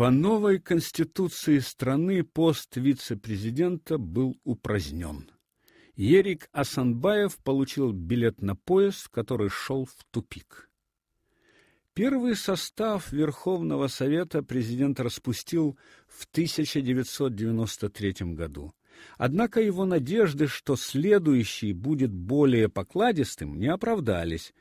По новой конституции страны пост вице-президента был упразднен. Ерик Асанбаев получил билет на поезд, который шел в тупик. Первый состав Верховного совета президент распустил в 1993 году. Однако его надежды, что следующий будет более покладистым, не оправдались.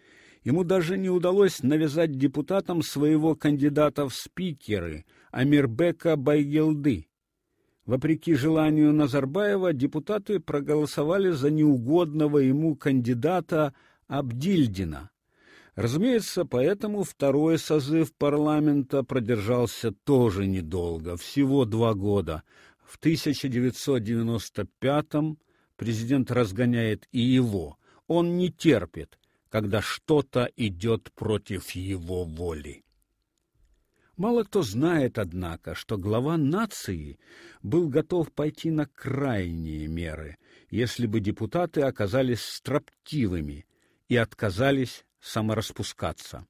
Ему даже не удалось навязать депутатам своего кандидата в спикеры Амирбека Байгелды. Вопреки желанию Назарбаева, депутаты проголосовали за неугодного ему кандидата Абдильдина. Разумеется, поэтому второй созыв парламента продержался тоже недолго, всего два года. В 1995-м президент разгоняет и его. Он не терпит, когда что-то идет против его воли. Мало кто знает, однако, что глава нации был готов пойти на крайние меры, если бы депутаты оказались строптивыми и отказались самораспускаться.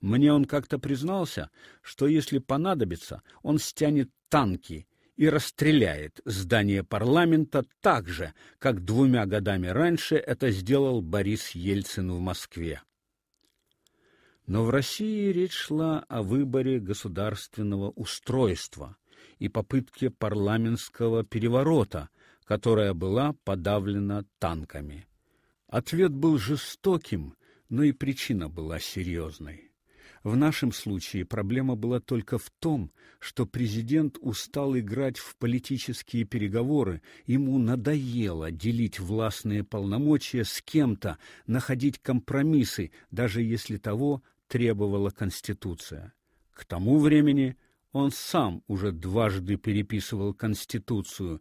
Мне он как-то признался, что если понадобится, он стянет танки и расстреляет здание парламента так же, как двумя годами раньше это сделал Борис Ельцин в Москве. Но в России речь шла о выборе государственного устройства и попытке парламентского переворота, которая была подавлена танками. Ответ был жестоким, но и причина была серьезной. В нашем случае проблема была только в том, что президент устал играть в политические переговоры, ему надоело делить властные полномочия с кем-то, находить компромиссы, даже если того требовала Конституция. К тому времени он сам уже дважды переписывал Конституцию,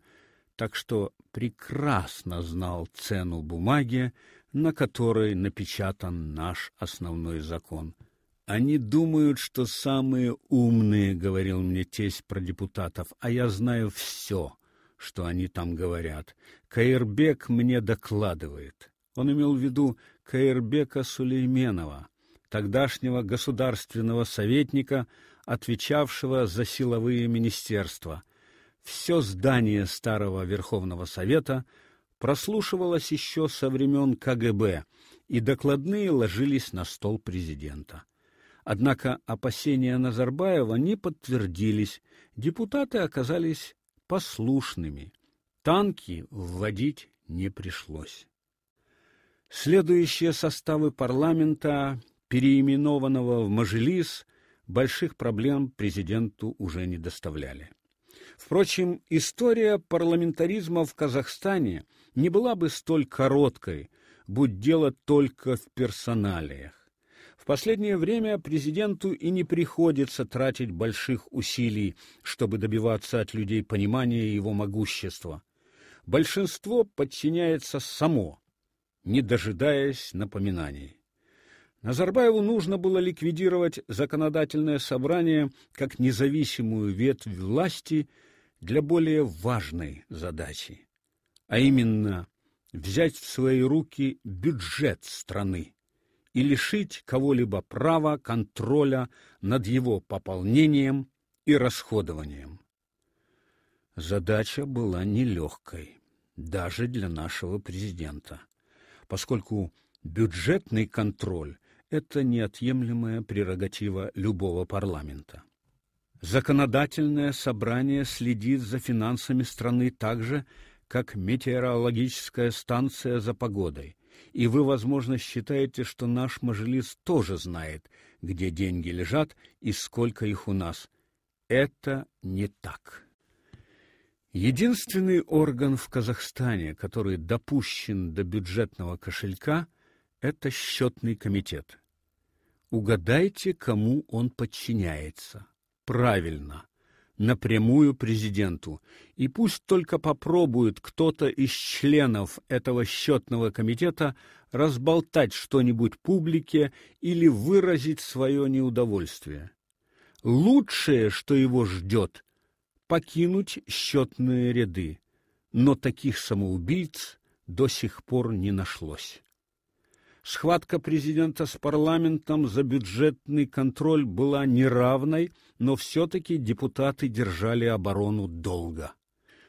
так что прекрасно знал цену бумаге, на которой напечатан наш основной закон. Они думают, что самые умные, говорил мне тесть про депутатов, а я знаю все, что они там говорят. Каирбек мне докладывает. Он имел в виду Каирбека Сулейменова, тогдашнего государственного советника, отвечавшего за силовые министерства. Все здание старого Верховного совета прослушивалось еще со времен КГБ, и докладные ложились на стол президента. Однако опасения Назарбаева не подтвердились. Депутаты оказались послушными. Танки вводить не пришлось. Следующие составы парламента переименованного в Мажилис, больших проблем президенту уже не доставляли. Впрочем, история парламентаризма в Казахстане не была бы столь короткой, будь дело только в персоналиях. В последнее время президенту и не приходится тратить больших усилий, чтобы добиваться от людей понимания его могущества. Большинство подчиняется само, не дожидаясь напоминаний. Назарбаеву нужно было ликвидировать законодательное собрание как независимую ветвь власти для более важной задачи, а именно взять в свои руки бюджет страны и лишить кого-либо права контроля над его пополнением и расходованием. Задача была нелегкой, даже для нашего президента, поскольку бюджетный контроль это неотъемлемая прерогатива любого парламента. Законодательное собрание следит за финансами страны так же, как метеорологическая станция за погодой. И вы, возможно, считаете, что наш мажилис тоже знает, где деньги лежат и сколько их у нас. Это не так. Единственный орган в Казахстане, который допущен до бюджетного кошелька, это счетный комитет. Угадайте, кому он подчиняется. Правильно, напрямую президенту. И пусть только попробует кто-то из членов этого счетного комитета разболтать что-нибудь публике или выразить свое неудовольствие. Лучшее, что его ждет, покинуть счетные ряды. Но таких самоубийц до сих пор не нашлось. Схватка президента с парламентом за бюджетный контроль была неравной, но все таки депутаты держали оборону долго.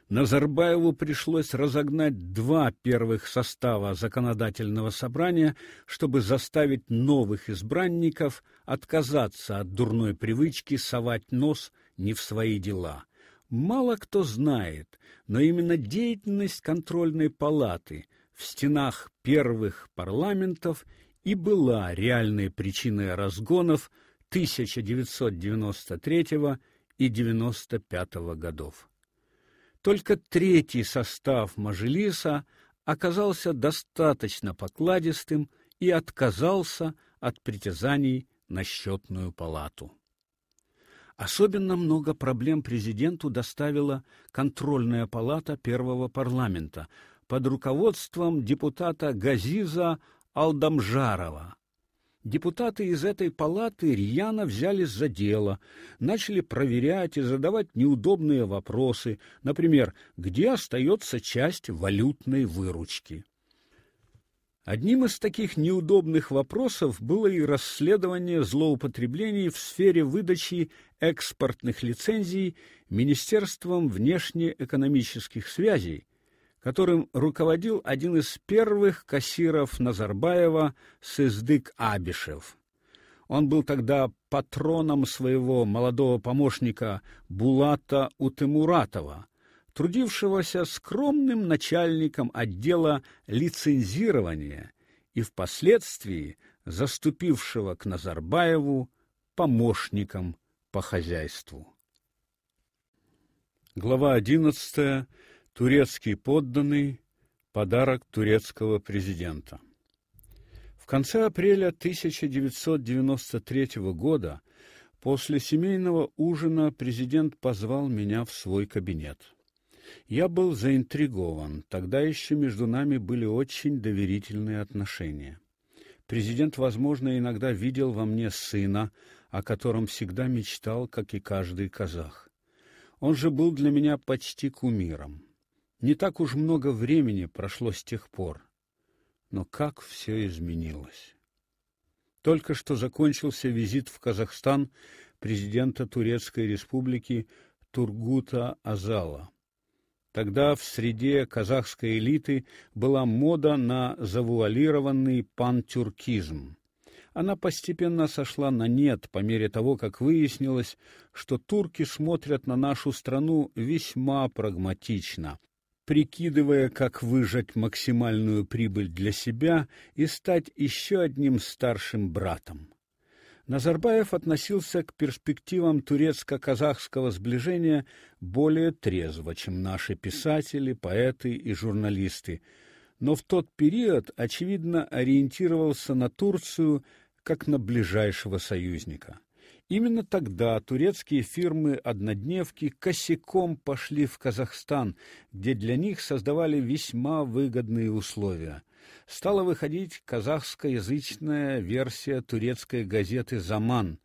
Назарбаеву пришлось разогнать два первых состава законодательного собрания, чтобы заставить новых избранников отказаться от дурной привычки совать нос не в свои дела. Мало кто знает, но именно деятельность контрольной палаты в стенах первых парламентов и была реальной причиной разгонов 1993 и 95 годов. Только третий состав Мажилиса оказался достаточно покладистым и отказался от притязаний на счетную палату. Особенно много проблем президенту доставила контрольная палата первого парламента под руководством депутата Газиза Алдамжарова, Депутаты из этой палаты рьяно взялись за дело, начали проверять и задавать неудобные вопросы, например, где остается часть валютной выручки. Одним из таких неудобных вопросов было и расследование злоупотреблений в сфере выдачи экспортных лицензий Министерством внешнеэкономических связей, которым руководил один из первых кассиров Назарбаева Сыздык Абишев. Он был тогда патроном своего молодого помощника Булата Утемуратова, трудившегося скромным начальником отдела лицензирования и впоследствии заступившего к Назарбаеву помощником по хозяйству. Глава одиннадцатая. Турецкий подданный подарок турецкого президента. В конце апреля 1993 года после семейного ужина президент позвал меня в свой кабинет. Я был заинтригован. Тогда еще между нами были очень доверительные отношения. Президент, возможно, иногда видел во мне сына, о котором всегда мечтал, как и каждый казах. Он же был для меня почти кумиром. Не так уж много времени прошло с тех пор, но как все изменилось. Только что закончился визит в Казахстан президента Турецкой республики Тургута Азала. Тогда в среде казахской элиты была мода на завуалированный пантюркизм. Она постепенно сошла на нет по мере того, как выяснилось, что турки смотрят на нашу страну весьма прагматично, прикидывая, как выжать максимальную прибыль для себя и стать еще одним старшим братом. Назарбаев относился к перспективам турецко-казахского сближения более трезво, чем наши писатели, поэты и журналисты, но в тот период очевидно ориентировался на Турцию как на ближайшего союзника. Именно тогда турецкие фирмы-однодневки косяком пошли в Казахстан, где для них создавали весьма выгодные условия. Стала выходить казахскоязычная версия турецкой газеты «Заман».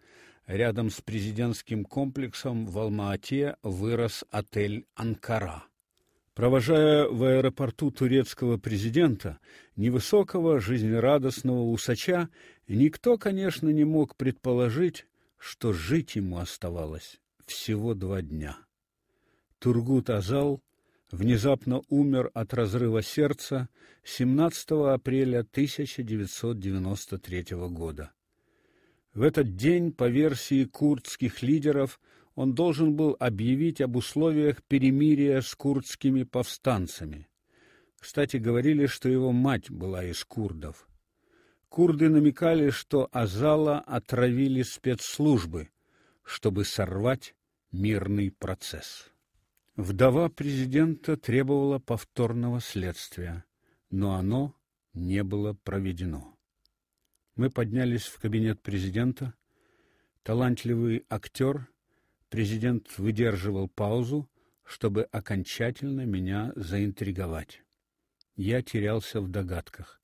Рядом с президентским комплексом в Алма-Ате вырос отель «Анкара». Провожая в аэропорту турецкого президента, невысокого, жизнерадостного усача, никто, конечно, не мог предположить, что жить ему оставалось всего два дня. Тургут Азал внезапно умер от разрыва сердца 17 апреля 1993 года. В этот день, по версии курдских лидеров, он должен был объявить об условиях перемирия с курдскими повстанцами. Кстати, говорили, что его мать была из курдов. Курды намекали, что Азала отравили спецслужбы, чтобы сорвать мирный процесс. Вдова президента требовала повторного следствия, но оно не было проведено. Мы поднялись в кабинет президента. Талантливый актер, президент выдерживал паузу, чтобы окончательно меня заинтриговать. Я терялся в догадках.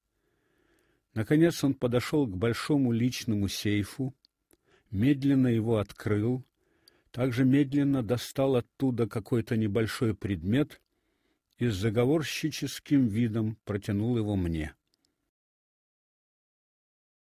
Наконец он подошел к большому личному сейфу, медленно его открыл, также медленно достал оттуда какой-то небольшой предмет и с заговорщическим видом протянул его мне.